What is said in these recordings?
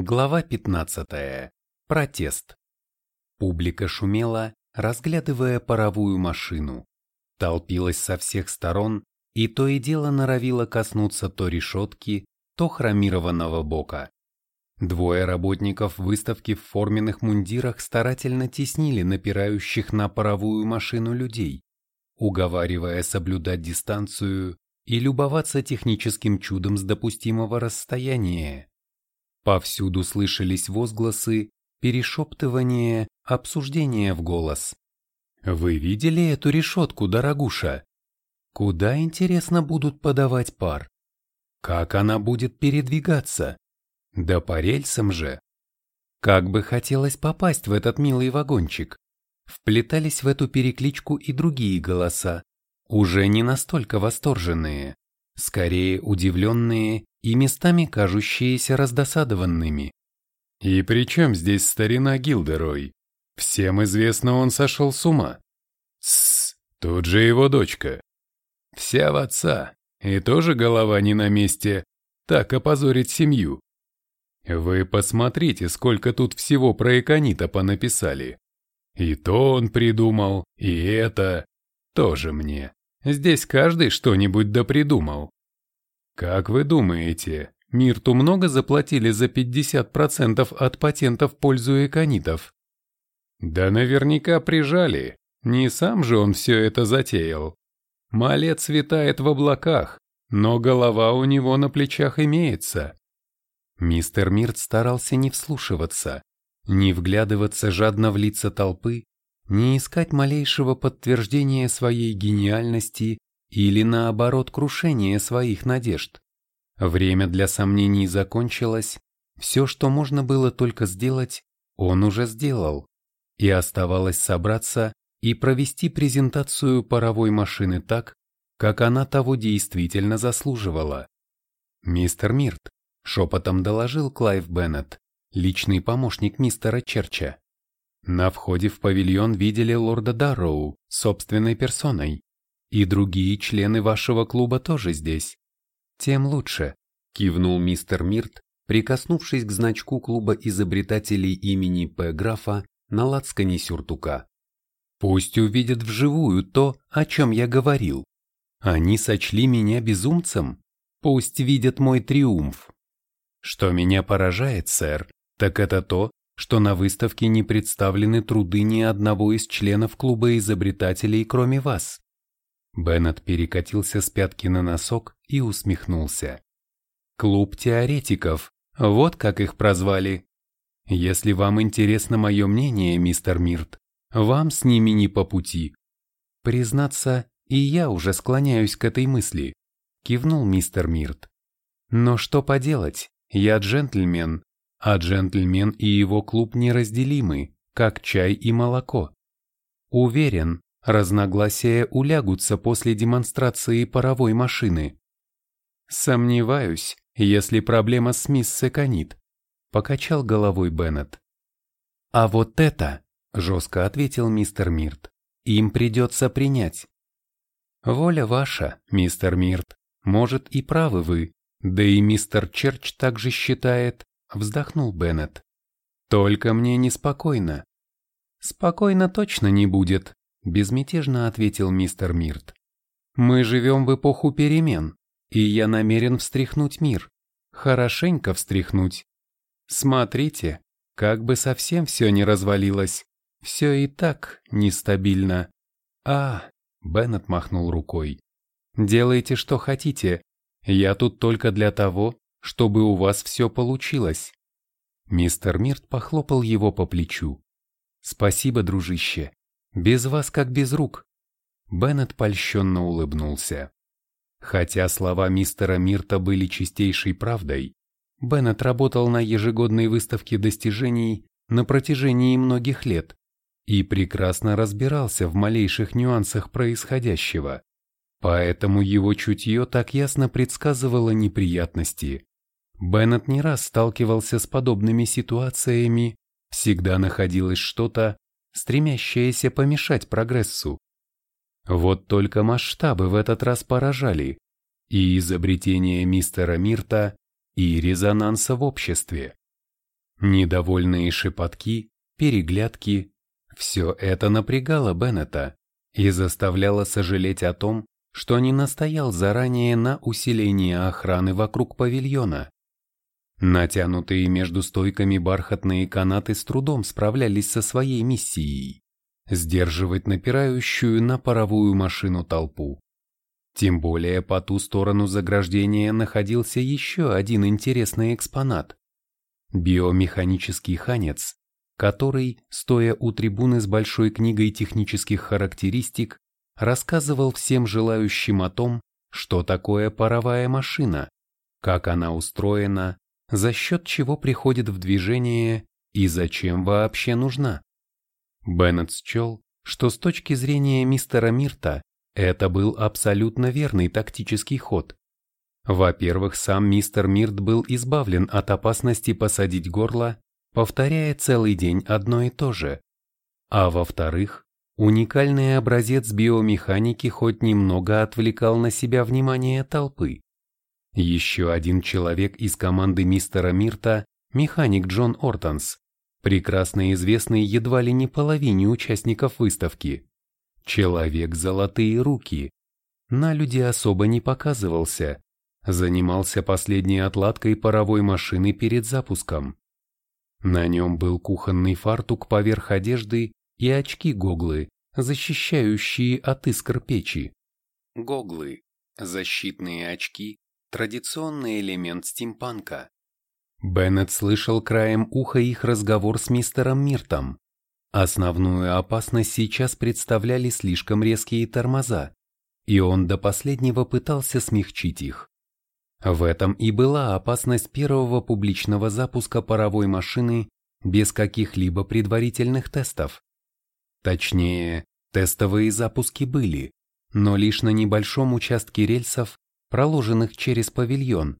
Глава 15. Протест. Публика шумела, разглядывая паровую машину. Толпилась со всех сторон и то и дело норовила коснуться то решетки, то хромированного бока. Двое работников выставки в форменных мундирах старательно теснили напирающих на паровую машину людей, уговаривая соблюдать дистанцию и любоваться техническим чудом с допустимого расстояния. Повсюду слышались возгласы, перешептывания, обсуждения в голос. «Вы видели эту решетку, дорогуша? Куда, интересно, будут подавать пар? Как она будет передвигаться? Да по рельсам же!» Как бы хотелось попасть в этот милый вагончик. Вплетались в эту перекличку и другие голоса, уже не настолько восторженные, скорее удивленные и местами кажущиеся раздосадованными. И при чем здесь старина Гилдерой? Всем известно, он сошел с ума. Тссс, тут же его дочка. Вся в отца, и тоже голова не на месте, так опозорить семью. Вы посмотрите, сколько тут всего про Эконита понаписали. И то он придумал, и это тоже мне. Здесь каждый что-нибудь допридумал. Как вы думаете, Мирту много заплатили за 50% от патентов в пользу эконитов? Да наверняка прижали. Не сам же он все это затеял. Малец витает в облаках, но голова у него на плечах имеется. Мистер Мирт старался не вслушиваться, не вглядываться жадно в лица толпы, не искать малейшего подтверждения своей гениальности или наоборот крушение своих надежд. Время для сомнений закончилось, все, что можно было только сделать, он уже сделал, и оставалось собраться и провести презентацию паровой машины так, как она того действительно заслуживала. Мистер Мирт шепотом доложил Клайв Беннет, личный помощник мистера Черча. На входе в павильон видели лорда Дарроу собственной персоной. И другие члены вашего клуба тоже здесь. Тем лучше, кивнул мистер Мирт, прикоснувшись к значку клуба изобретателей имени П. Графа на лацкане сюртука. Пусть увидят вживую то, о чем я говорил. Они сочли меня безумцем, пусть видят мой триумф. Что меня поражает, сэр, так это то, что на выставке не представлены труды ни одного из членов клуба изобретателей, кроме вас. Беннет перекатился с пятки на носок и усмехнулся. «Клуб теоретиков, вот как их прозвали. Если вам интересно мое мнение, мистер Мирт, вам с ними не по пути. Признаться, и я уже склоняюсь к этой мысли», — кивнул мистер Мирт. «Но что поделать, я джентльмен, а джентльмен и его клуб неразделимы, как чай и молоко. Уверен, Разногласия улягутся после демонстрации паровой машины. Сомневаюсь, если проблема с мисс Секонит, покачал головой Беннет. А вот это, жестко ответил мистер Мирт, им придется принять. Воля ваша, мистер Мирт, может и правы вы, да и мистер Черч также считает, вздохнул Беннет. Только мне неспокойно. Спокойно точно не будет, безмятежно ответил мистер Мирт. Мы живем в эпоху перемен, и я намерен встряхнуть мир. Хорошенько встряхнуть. Смотрите, как бы совсем все не развалилось. Все и так нестабильно. А, Беннет махнул рукой. Делайте, что хотите. Я тут только для того, чтобы у вас все получилось. Мистер Мирт похлопал его по плечу. Спасибо, дружище. Без вас как без рук. Беннет польщенно улыбнулся. Хотя слова мистера Мирта были чистейшей правдой, Беннет работал на ежегодной выставке достижений на протяжении многих лет и прекрасно разбирался в малейших нюансах происходящего. Поэтому его чутье так ясно предсказывало неприятности. Беннет не раз сталкивался с подобными ситуациями, всегда находилось что-то, стремящаяся помешать прогрессу. Вот только масштабы в этот раз поражали, и изобретение мистера Мирта, и резонанса в обществе. Недовольные шепотки, переглядки – все это напрягало Беннета и заставляло сожалеть о том, что не настоял заранее на усилении охраны вокруг павильона. Натянутые между стойками бархатные канаты с трудом справлялись со своей миссией – сдерживать напирающую на паровую машину толпу. Тем более по ту сторону заграждения находился еще один интересный экспонат – биомеханический ханец, который, стоя у трибуны с большой книгой технических характеристик, рассказывал всем желающим о том, что такое паровая машина, как она устроена, за счет чего приходит в движение и зачем вообще нужна. Беннет счел, что с точки зрения мистера Мирта это был абсолютно верный тактический ход. Во-первых, сам мистер Мирт был избавлен от опасности посадить горло, повторяя целый день одно и то же. А во-вторых, уникальный образец биомеханики хоть немного отвлекал на себя внимание толпы. Еще один человек из команды мистера Мирта, механик Джон Ортонс, прекрасно известный едва ли не половине участников выставки. Человек золотые руки. На люди особо не показывался. Занимался последней отладкой паровой машины перед запуском. На нем был кухонный фартук поверх одежды и очки-гоглы, защищающие от искр печи. Гоглы – защитные очки, Традиционный элемент стимпанка. Беннет слышал краем уха их разговор с мистером Миртом. Основную опасность сейчас представляли слишком резкие тормоза, и он до последнего пытался смягчить их. В этом и была опасность первого публичного запуска паровой машины без каких-либо предварительных тестов. Точнее, тестовые запуски были, но лишь на небольшом участке рельсов проложенных через павильон,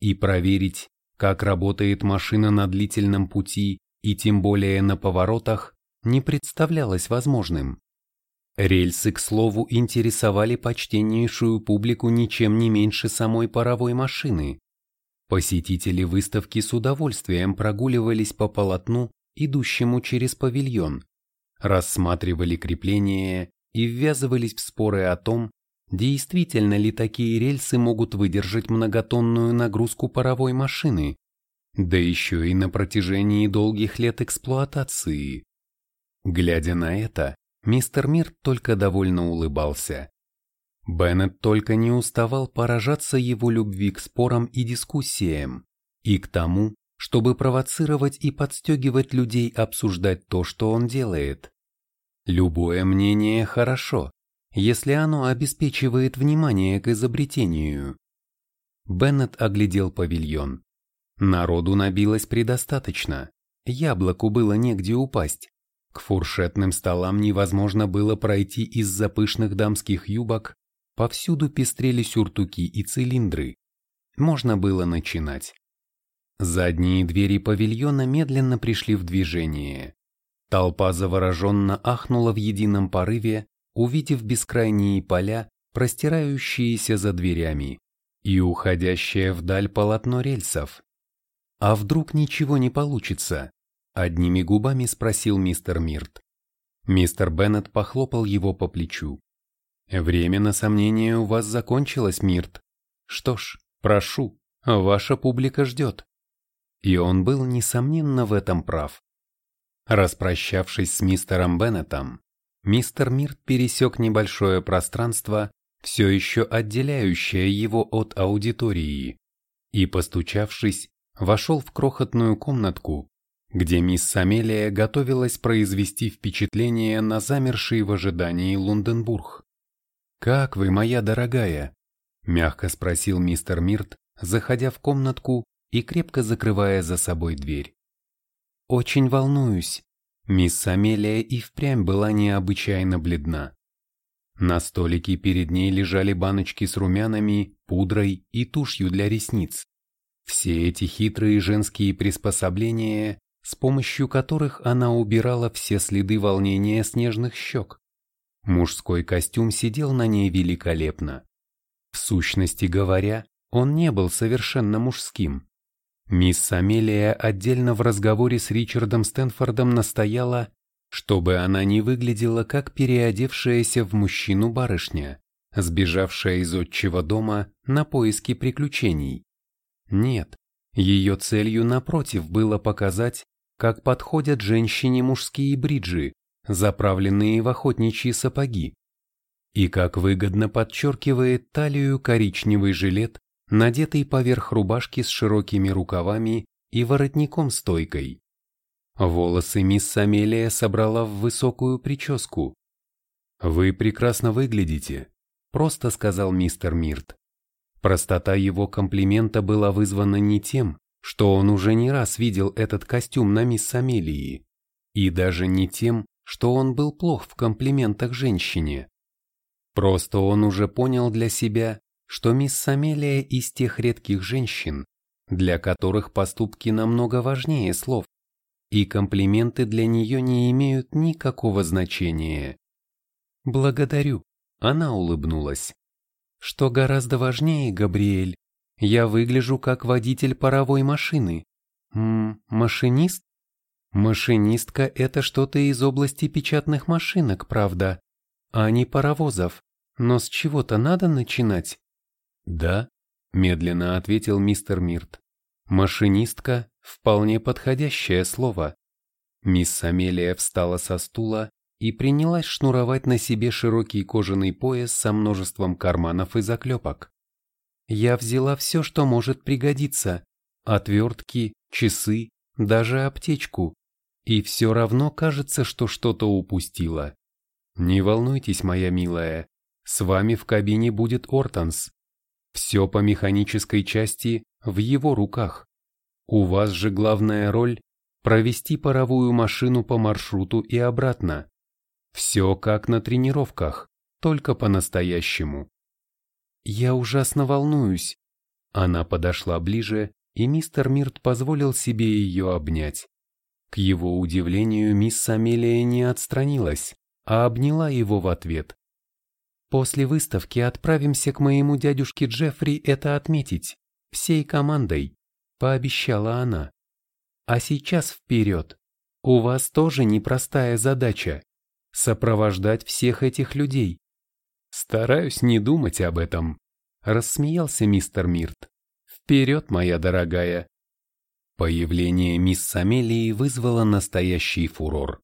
и проверить, как работает машина на длительном пути и тем более на поворотах, не представлялось возможным. Рельсы, к слову, интересовали почтеннейшую публику ничем не меньше самой паровой машины. Посетители выставки с удовольствием прогуливались по полотну, идущему через павильон, рассматривали крепления и ввязывались в споры о том, Действительно ли такие рельсы могут выдержать многотонную нагрузку паровой машины, да еще и на протяжении долгих лет эксплуатации? Глядя на это, мистер Мир только довольно улыбался. Беннет только не уставал поражаться его любви к спорам и дискуссиям, и к тому, чтобы провоцировать и подстегивать людей обсуждать то, что он делает. Любое мнение хорошо, если оно обеспечивает внимание к изобретению. Беннет оглядел павильон. Народу набилось предостаточно. Яблоку было негде упасть. К фуршетным столам невозможно было пройти из-за пышных дамских юбок, повсюду пестрели сюртуки и цилиндры. Можно было начинать. Задние двери павильона медленно пришли в движение. Толпа завороженно ахнула в едином порыве, увидев бескрайние поля, простирающиеся за дверями, и уходящее вдаль полотно рельсов. «А вдруг ничего не получится?» – одними губами спросил мистер Мирт. Мистер Беннет похлопал его по плечу. «Время на сомнение у вас закончилось, Мирт. Что ж, прошу, ваша публика ждет». И он был, несомненно, в этом прав. Распрощавшись с мистером Беннетом, мистер Мирт пересек небольшое пространство, все еще отделяющее его от аудитории, и, постучавшись, вошел в крохотную комнатку, где мисс Амелия готовилась произвести впечатление на замерший в ожидании Лунденбург. «Как вы, моя дорогая?» – мягко спросил мистер Мирт, заходя в комнатку и крепко закрывая за собой дверь. «Очень волнуюсь», Мисс Амелия и впрямь была необычайно бледна. На столике перед ней лежали баночки с румянами, пудрой и тушью для ресниц. Все эти хитрые женские приспособления, с помощью которых она убирала все следы волнения снежных щек. Мужской костюм сидел на ней великолепно. В сущности говоря, он не был совершенно мужским. Мисс Амелия отдельно в разговоре с Ричардом Стэнфордом настояла, чтобы она не выглядела как переодевшаяся в мужчину барышня, сбежавшая из отчего дома на поиски приключений. Нет, ее целью напротив было показать, как подходят женщине мужские бриджи, заправленные в охотничьи сапоги, и как выгодно подчеркивает талию коричневый жилет, надетый поверх рубашки с широкими рукавами и воротником-стойкой. Волосы мисс Амелия собрала в высокую прическу. «Вы прекрасно выглядите», — просто сказал мистер Мирт. Простота его комплимента была вызвана не тем, что он уже не раз видел этот костюм на мисс Амелии, и даже не тем, что он был плох в комплиментах женщине. Просто он уже понял для себя, что мисс Амелия из тех редких женщин, для которых поступки намного важнее слов, и комплименты для нее не имеют никакого значения. «Благодарю», — она улыбнулась. «Что гораздо важнее, Габриэль, я выгляжу как водитель паровой машины. М машинист? Машинистка — это что-то из области печатных машинок, правда, а не паровозов. Но с чего-то надо начинать. Да, медленно ответил мистер Мирт. Машинистка — вполне подходящее слово. Мисс Амелия встала со стула и принялась шнуровать на себе широкий кожаный пояс со множеством карманов и заклепок. Я взяла все, что может пригодиться. Отвертки, часы, даже аптечку. И все равно кажется, что что-то упустила. Не волнуйтесь, моя милая, с вами в кабине будет Ортонс. Все по механической части в его руках. У вас же главная роль – провести паровую машину по маршруту и обратно. Все как на тренировках, только по-настоящему. Я ужасно волнуюсь. Она подошла ближе, и мистер Мирт позволил себе ее обнять. К его удивлению, мисс Амелия не отстранилась, а обняла его в ответ. После выставки отправимся к моему дядюшке Джеффри это отметить, всей командой, пообещала она. А сейчас вперед. У вас тоже непростая задача – сопровождать всех этих людей. Стараюсь не думать об этом, рассмеялся мистер Мирт. Вперед, моя дорогая. Появление мисс Амелии вызвало настоящий фурор.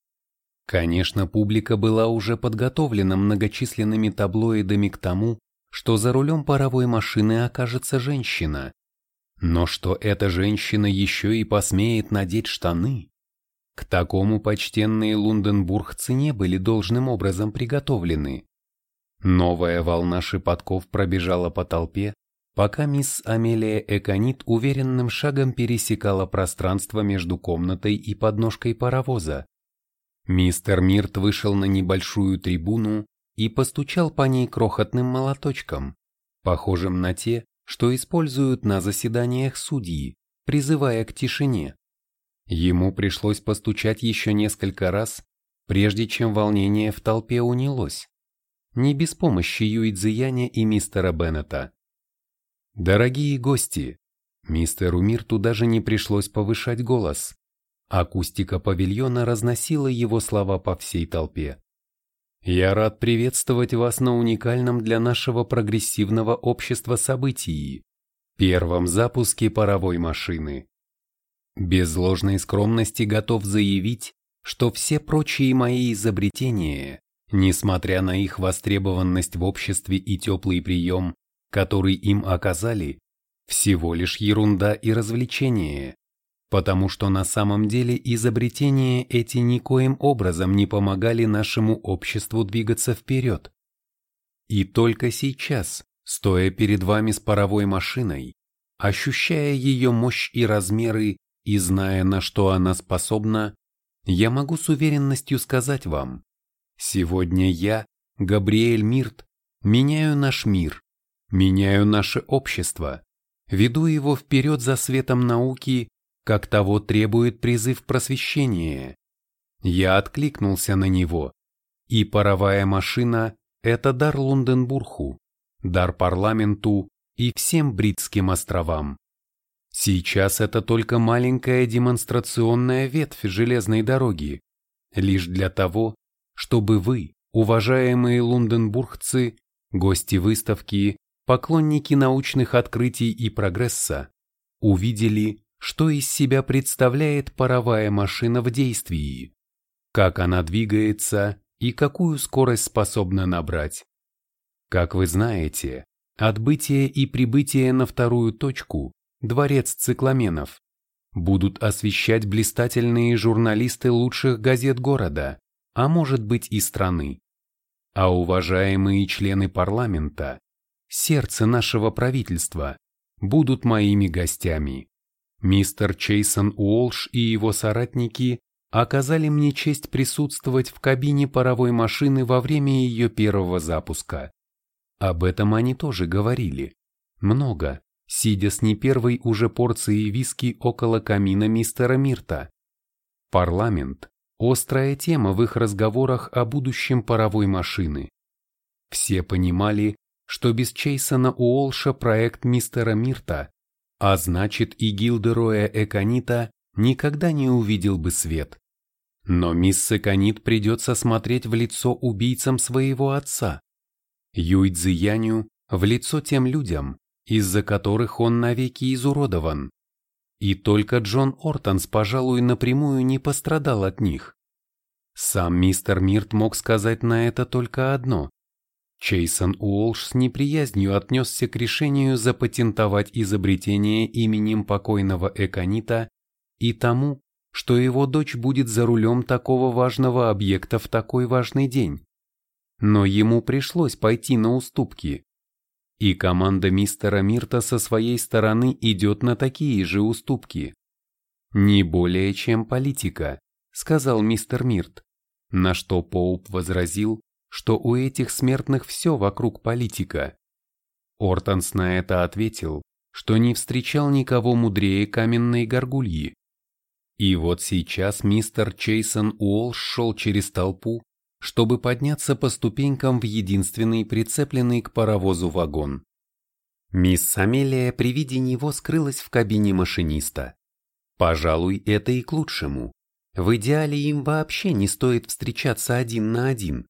Конечно, публика была уже подготовлена многочисленными таблоидами к тому, что за рулем паровой машины окажется женщина. Но что эта женщина еще и посмеет надеть штаны? К такому почтенные лунденбургцы не были должным образом приготовлены. Новая волна шепотков пробежала по толпе, пока мисс Амелия Эконит уверенным шагом пересекала пространство между комнатой и подножкой паровоза. Мистер Мирт вышел на небольшую трибуну и постучал по ней крохотным молоточком, похожим на те, что используют на заседаниях судьи, призывая к тишине. Ему пришлось постучать еще несколько раз, прежде чем волнение в толпе унялось не без помощи Юидзияня и мистера Беннета. Дорогие гости, мистеру Мирту даже не пришлось повышать голос. Акустика павильона разносила его слова по всей толпе. Я рад приветствовать вас на уникальном для нашего прогрессивного общества событии, первом запуске паровой машины. Без ложной скромности готов заявить, что все прочие мои изобретения Несмотря на их востребованность в обществе и теплый прием, который им оказали, всего лишь ерунда и развлечение, потому что на самом деле изобретения эти никоим образом не помогали нашему обществу двигаться вперед. И только сейчас, стоя перед вами с паровой машиной, ощущая ее мощь и размеры и зная, на что она способна, я могу с уверенностью сказать вам, Сегодня я, Габриэль Мирт, меняю наш мир, меняю наше общество, веду его вперед за светом науки, как того требует призыв просвещения. Я откликнулся на него, и паровая машина – это дар Лунденбургу, дар парламенту и всем Бритским островам. Сейчас это только маленькая демонстрационная ветвь железной дороги, лишь для того, чтобы вы, уважаемые лондонбургцы, гости выставки, поклонники научных открытий и прогресса, увидели, что из себя представляет паровая машина в действии, как она двигается и какую скорость способна набрать. Как вы знаете, отбытие и прибытие на вторую точку дворец цикламенов, будут освещать блистательные журналисты лучших газет города, а может быть и страны. А уважаемые члены парламента, сердце нашего правительства, будут моими гостями. Мистер Чейсон Уолш и его соратники оказали мне честь присутствовать в кабине паровой машины во время ее первого запуска. Об этом они тоже говорили. Много сидя с не первой уже порцией виски около камина мистера Мирта. Парламент – острая тема в их разговорах о будущем паровой машины. Все понимали, что без Чейсона Уолша проект мистера Мирта, а значит и Гилдероя Эконита, никогда не увидел бы свет. Но мисс Эконит придется смотреть в лицо убийцам своего отца. Юйцзи Яню в лицо тем людям, из-за которых он навеки изуродован. И только Джон Ортонс, пожалуй, напрямую не пострадал от них. Сам мистер Мирт мог сказать на это только одно. Чейсон Уолш с неприязнью отнесся к решению запатентовать изобретение именем покойного Эконита и тому, что его дочь будет за рулем такого важного объекта в такой важный день. Но ему пришлось пойти на уступки. И команда мистера Мирта со своей стороны идет на такие же уступки. «Не более чем политика», — сказал мистер Мирт, на что Поуп возразил, что у этих смертных все вокруг политика. Ортонс на это ответил, что не встречал никого мудрее каменной горгульи. И вот сейчас мистер Чейсон Уолш шел через толпу, чтобы подняться по ступенькам в единственный прицепленный к паровозу вагон. Мисс Амелия при виде него скрылась в кабине машиниста. Пожалуй, это и к лучшему. В идеале им вообще не стоит встречаться один на один.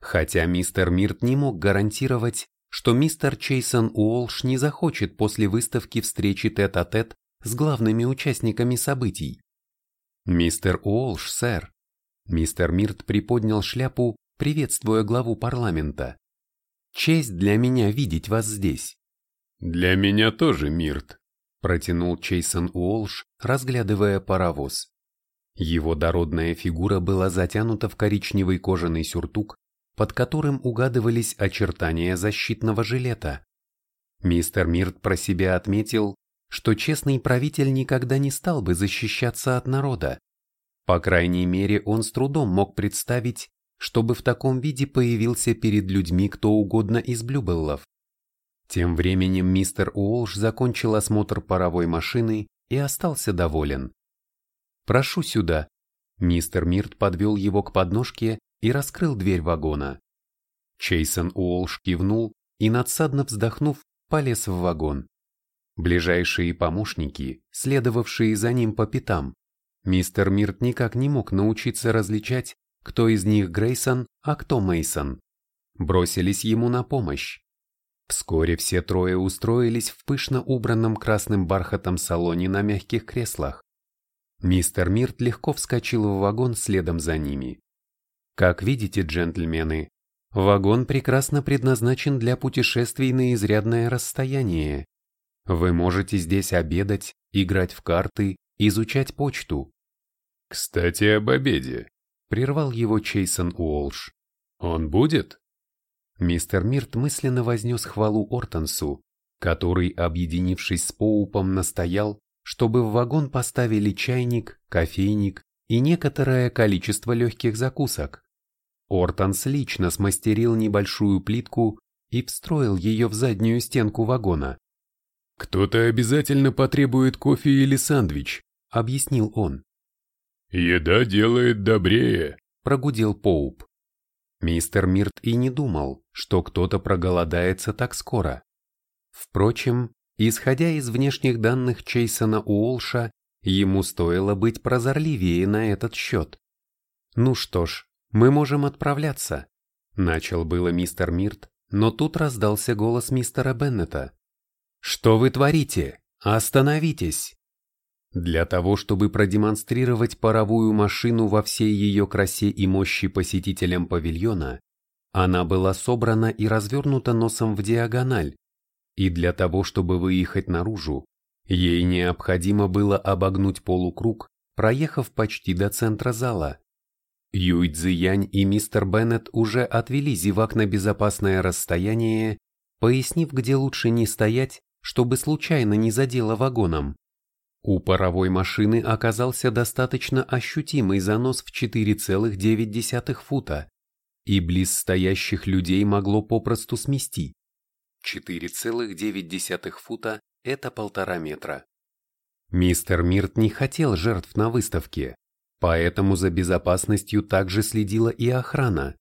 Хотя мистер Мирт не мог гарантировать, что мистер Чейсон Уолш не захочет после выставки встречи тет-а-тет -тет с главными участниками событий. «Мистер Уолш, сэр», Мистер Мирт приподнял шляпу, приветствуя главу парламента. «Честь для меня видеть вас здесь». «Для меня тоже, Мирт», – протянул Чейсон Уолш, разглядывая паровоз. Его дородная фигура была затянута в коричневый кожаный сюртук, под которым угадывались очертания защитного жилета. Мистер Мирт про себя отметил, что честный правитель никогда не стал бы защищаться от народа, по крайней мере, он с трудом мог представить, чтобы в таком виде появился перед людьми кто угодно из Блюбеллов. Тем временем мистер Уолш закончил осмотр паровой машины и остался доволен. «Прошу сюда». Мистер Мирт подвел его к подножке и раскрыл дверь вагона. Чейсон Уолш кивнул и, надсадно вздохнув, полез в вагон. Ближайшие помощники, следовавшие за ним по пятам, Мистер Мирт никак не мог научиться различать, кто из них Грейсон, а кто Мейсон. Бросились ему на помощь. Вскоре все трое устроились в пышно убранном красным бархатом салоне на мягких креслах. Мистер Мирт легко вскочил в вагон следом за ними. Как видите, джентльмены, вагон прекрасно предназначен для путешествий на изрядное расстояние. Вы можете здесь обедать, играть в карты, изучать почту. «Кстати, об обеде», — прервал его Чейсон Уолш. «Он будет?» Мистер Мирт мысленно вознес хвалу Ортонсу, который, объединившись с Поупом, настоял, чтобы в вагон поставили чайник, кофейник и некоторое количество легких закусок. Ортонс лично смастерил небольшую плитку и встроил ее в заднюю стенку вагона. «Кто-то обязательно потребует кофе или сэндвич», — объяснил он. «Еда делает добрее», — прогудел Поуп. Мистер Мирт и не думал, что кто-то проголодается так скоро. Впрочем, исходя из внешних данных Чейсона Уолша, ему стоило быть прозорливее на этот счет. Ну что ж, мы можем отправляться. Начал было мистер Мирт, но тут раздался голос мистера Беннета. «Что вы творите? Остановитесь!» Для того, чтобы продемонстрировать паровую машину во всей ее красе и мощи посетителям павильона, она была собрана и развернута носом в диагональ, и для того, чтобы выехать наружу, ей необходимо было обогнуть полукруг, проехав почти до центра зала. Юй Цзиянь и мистер Беннет уже отвели зевак на безопасное расстояние, пояснив, где лучше не стоять, чтобы случайно не задело вагоном. У паровой машины оказался достаточно ощутимый занос в 4,9 фута, и близ стоящих людей могло попросту смести. 4,9 фута – это полтора метра. Мистер Мирт не хотел жертв на выставке, Поэтому за безопасностью также следила и охрана.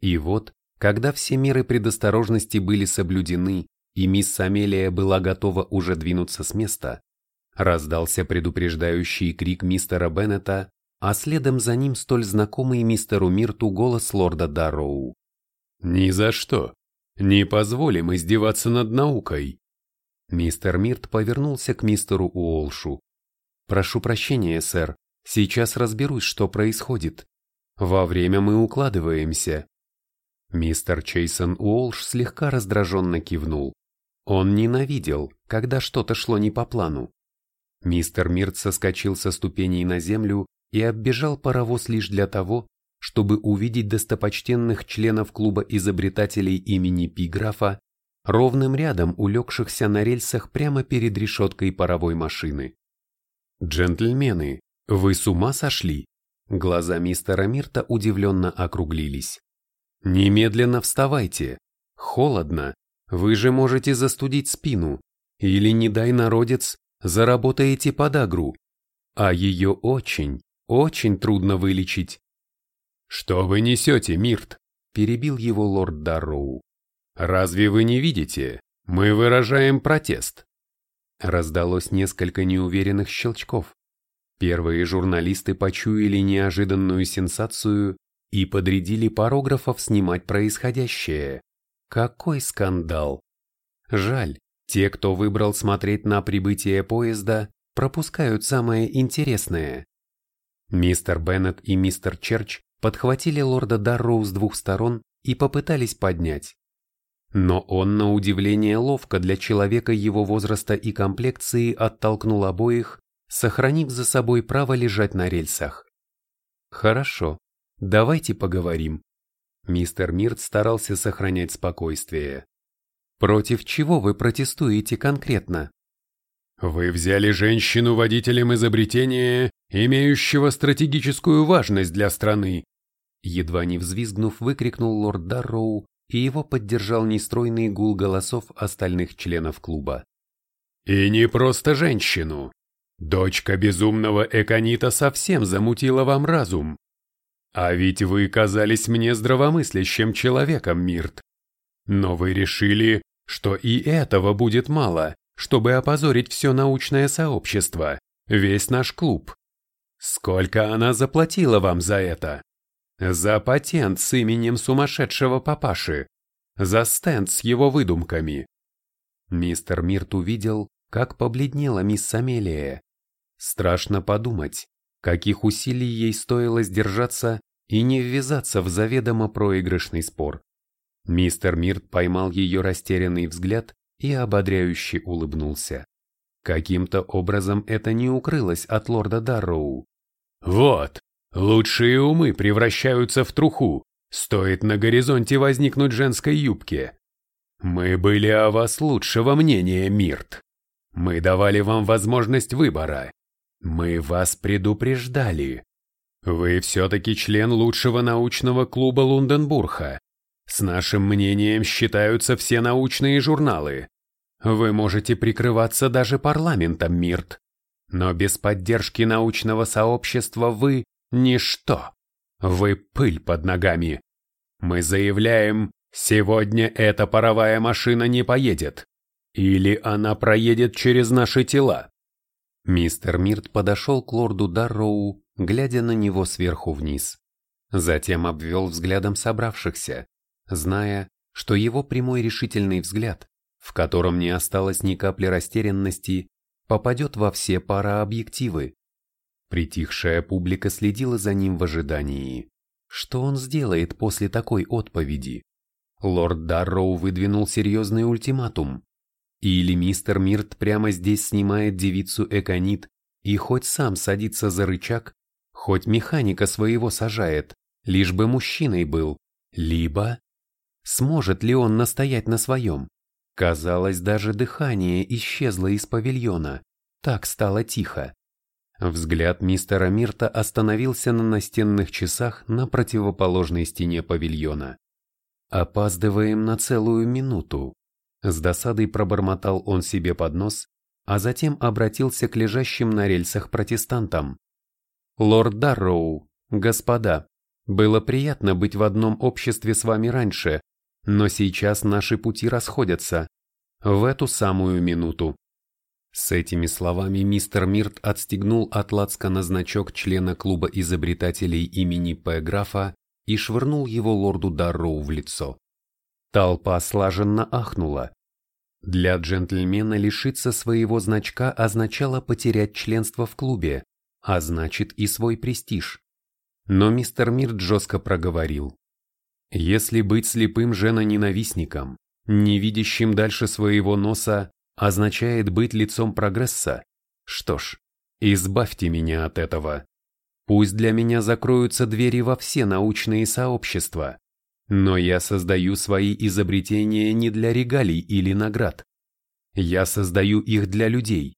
И вот, когда все меры предосторожности были соблюдены, и мисс Амелия была готова уже двинуться с места, раздался предупреждающий крик мистера Беннета, а следом за ним столь знакомый мистеру Мирту голос лорда Дарроу. «Ни за что! Не позволим издеваться над наукой!» Мистер Мирт повернулся к мистеру Уолшу. «Прошу прощения, сэр, Сейчас разберусь, что происходит. Во время мы укладываемся. Мистер Чейсон Уолш слегка раздраженно кивнул. Он ненавидел, когда что-то шло не по плану. Мистер Мирт соскочил со ступеней на землю и оббежал паровоз лишь для того, чтобы увидеть достопочтенных членов клуба изобретателей имени Пиграфа ровным рядом улегшихся на рельсах прямо перед решеткой паровой машины. Джентльмены, «Вы с ума сошли?» Глаза мистера Мирта удивленно округлились. «Немедленно вставайте. Холодно. Вы же можете застудить спину. Или, не дай народец, заработаете подагру. А ее очень, очень трудно вылечить». «Что вы несете, Мирт?» – перебил его лорд Дарроу. «Разве вы не видите? Мы выражаем протест». Раздалось несколько неуверенных щелчков. Первые журналисты почуяли неожиданную сенсацию и подрядили парографов снимать происходящее. Какой скандал! Жаль, те, кто выбрал смотреть на прибытие поезда, пропускают самое интересное. Мистер Беннет и мистер Черч подхватили лорда Дарроу с двух сторон и попытались поднять. Но он, на удивление ловко для человека его возраста и комплекции, оттолкнул обоих сохранив за собой право лежать на рельсах. Хорошо, давайте поговорим. Мистер Мирт старался сохранять спокойствие. Против чего вы протестуете конкретно? Вы взяли женщину водителем изобретения, имеющего стратегическую важность для страны. Едва не взвизгнув, выкрикнул лорд Дарроу, и его поддержал нестройный гул голосов остальных членов клуба. И не просто женщину, Дочка безумного Эконита совсем замутила вам разум. А ведь вы казались мне здравомыслящим человеком, Мирт. Но вы решили, что и этого будет мало, чтобы опозорить все научное сообщество, весь наш клуб. Сколько она заплатила вам за это? За патент с именем сумасшедшего папаши, за стенд с его выдумками. Мистер Мирт увидел, как побледнела мисс Амелия, Страшно подумать, каких усилий ей стоило сдержаться и не ввязаться в заведомо проигрышный спор. Мистер Мирт поймал ее растерянный взгляд и ободряюще улыбнулся. Каким-то образом это не укрылось от лорда Дарроу. «Вот, лучшие умы превращаются в труху, стоит на горизонте возникнуть женской юбке. Мы были о вас лучшего мнения, Мирт. Мы давали вам возможность выбора, мы вас предупреждали. Вы все-таки член лучшего научного клуба Лунденбурга. С нашим мнением считаются все научные журналы. Вы можете прикрываться даже парламентом, Мирт. Но без поддержки научного сообщества вы – ничто. Вы пыль под ногами. Мы заявляем, сегодня эта паровая машина не поедет. Или она проедет через наши тела? Мистер Мирт подошел к лорду Дарроу, глядя на него сверху вниз. Затем обвел взглядом собравшихся, зная, что его прямой решительный взгляд, в котором не осталось ни капли растерянности, попадет во все параобъективы. Притихшая публика следила за ним в ожидании. Что он сделает после такой отповеди? Лорд Дарроу выдвинул серьезный ультиматум. Или мистер Мирт прямо здесь снимает девицу Эконит и хоть сам садится за рычаг, хоть механика своего сажает, лишь бы мужчиной был, либо... Сможет ли он настоять на своем? Казалось, даже дыхание исчезло из павильона, так стало тихо. Взгляд мистера Мирта остановился на настенных часах на противоположной стене павильона. «Опаздываем на целую минуту», — с досадой пробормотал он себе под нос, а затем обратился к лежащим на рельсах протестантам. «Лорд Дарроу, господа, было приятно быть в одном обществе с вами раньше, но сейчас наши пути расходятся. В эту самую минуту. С этими словами мистер Мирт отстегнул от лацкана значок члена клуба изобретателей имени П. Графа и швырнул его лорду Дарроу в лицо. Толпа слаженно ахнула. Для джентльмена лишиться своего значка означало потерять членство в клубе, а значит и свой престиж. Но мистер Мирт жестко проговорил. Если быть слепым женоненавистником, не видящим дальше своего носа, означает быть лицом прогресса, что ж, избавьте меня от этого. Пусть для меня закроются двери во все научные сообщества, но я создаю свои изобретения не для регалий или наград. Я создаю их для людей.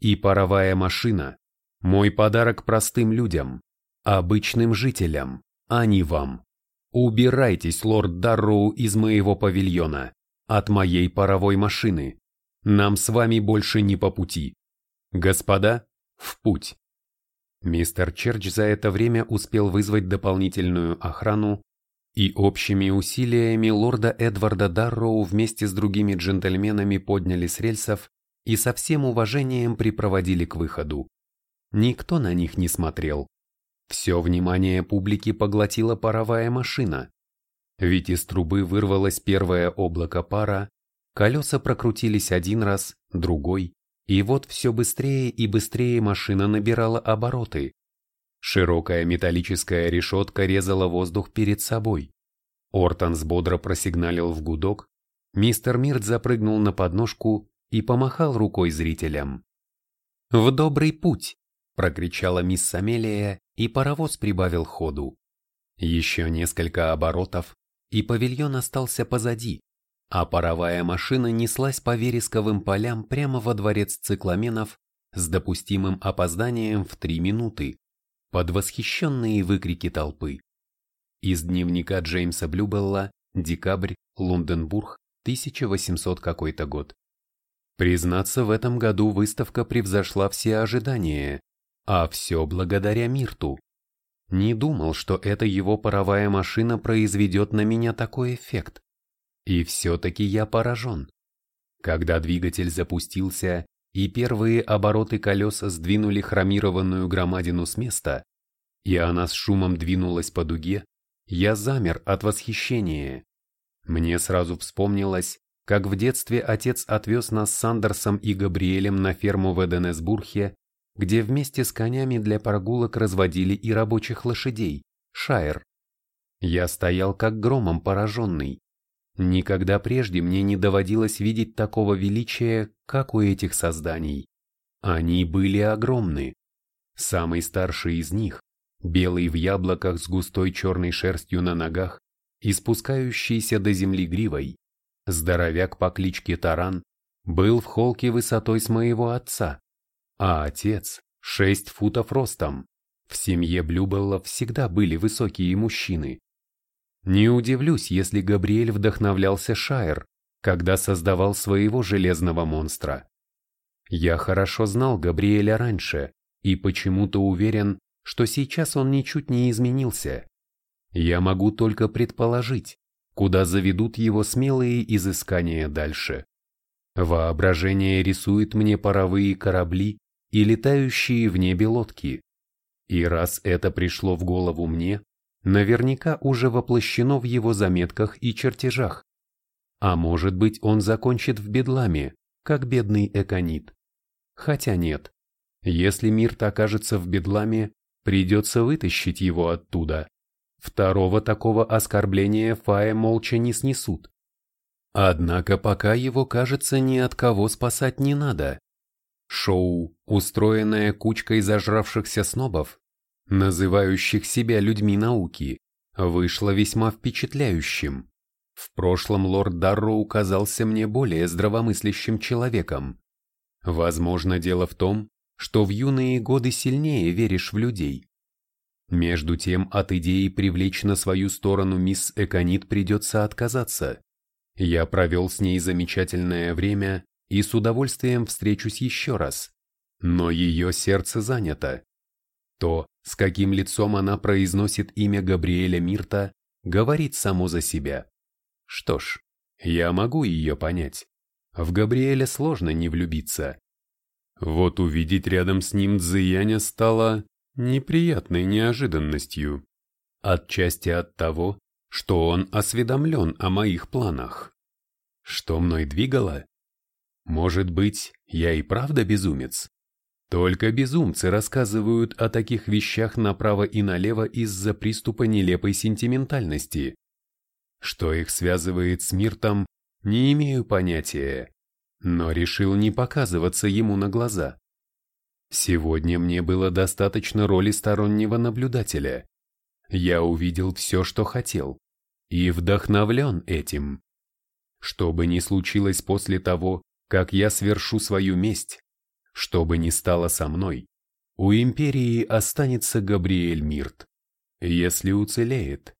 И паровая машина – мой подарок простым людям, обычным жителям, а не вам. Убирайтесь, лорд Дарроу, из моего павильона, от моей паровой машины. Нам с вами больше не по пути. Господа, в путь. Мистер Черч за это время успел вызвать дополнительную охрану, и общими усилиями лорда Эдварда Дарроу вместе с другими джентльменами подняли с рельсов и со всем уважением припроводили к выходу. Никто на них не смотрел. Все внимание публики поглотила паровая машина. Ведь из трубы вырвалось первое облако пара, Колеса прокрутились один раз, другой, и вот все быстрее и быстрее машина набирала обороты. Широкая металлическая решетка резала воздух перед собой. Ортонс бодро просигналил в гудок, мистер Мирт запрыгнул на подножку и помахал рукой зрителям. «В добрый путь!» – прокричала мисс Амелия, и паровоз прибавил ходу. Еще несколько оборотов, и павильон остался позади, а паровая машина неслась по вересковым полям прямо во дворец цикламенов с допустимым опозданием в три минуты, под восхищенные выкрики толпы. Из дневника Джеймса Блюбелла, декабрь, Лунденбург, 1800 какой-то год. Признаться, в этом году выставка превзошла все ожидания, а все благодаря Мирту. Не думал, что эта его паровая машина произведет на меня такой эффект. И все-таки я поражен. Когда двигатель запустился, и первые обороты колес сдвинули хромированную громадину с места, и она с шумом двинулась по дуге, я замер от восхищения. Мне сразу вспомнилось, как в детстве отец отвез нас с Андерсом и Габриэлем на ферму в Эденесбурге, где вместе с конями для прогулок разводили и рабочих лошадей, шайер. Я стоял как громом пораженный, Никогда прежде мне не доводилось видеть такого величия, как у этих созданий. Они были огромны. Самый старший из них, белый в яблоках с густой черной шерстью на ногах и спускающийся до земли гривой, здоровяк по кличке Таран, был в холке высотой с моего отца, а отец – шесть футов ростом. В семье Блюбелла всегда были высокие мужчины. Не удивлюсь, если Габриэль вдохновлялся Шайер, когда создавал своего железного монстра. Я хорошо знал Габриэля раньше и почему-то уверен, что сейчас он ничуть не изменился. Я могу только предположить, куда заведут его смелые изыскания дальше. Воображение рисует мне паровые корабли и летающие в небе лодки. И раз это пришло в голову мне, наверняка уже воплощено в его заметках и чертежах. А может быть он закончит в бедламе, как бедный Эконит. Хотя нет. Если Мирт окажется в бедламе, придется вытащить его оттуда. Второго такого оскорбления Фая молча не снесут. Однако пока его, кажется, ни от кого спасать не надо. Шоу, устроенное кучкой зажравшихся снобов, называющих себя людьми науки, вышло весьма впечатляющим. В прошлом лорд Дарроу казался мне более здравомыслящим человеком. Возможно, дело в том, что в юные годы сильнее веришь в людей. Между тем, от идеи привлечь на свою сторону мисс Эконит придется отказаться. Я провел с ней замечательное время и с удовольствием встречусь еще раз. Но ее сердце занято. То, с каким лицом она произносит имя Габриэля Мирта, говорит само за себя. Что ж, я могу ее понять. В Габриэля сложно не влюбиться. Вот увидеть рядом с ним Цзияня стало неприятной неожиданностью. Отчасти от того, что он осведомлен о моих планах. Что мной двигало? Может быть, я и правда безумец? Только безумцы рассказывают о таких вещах направо и налево из-за приступа нелепой сентиментальности. Что их связывает с Миртом, не имею понятия, но решил не показываться ему на глаза. Сегодня мне было достаточно роли стороннего наблюдателя. Я увидел все, что хотел, и вдохновлен этим. Что бы ни случилось после того, как я свершу свою месть, что бы ни стало со мной, у империи останется Габриэль Мирт, если уцелеет.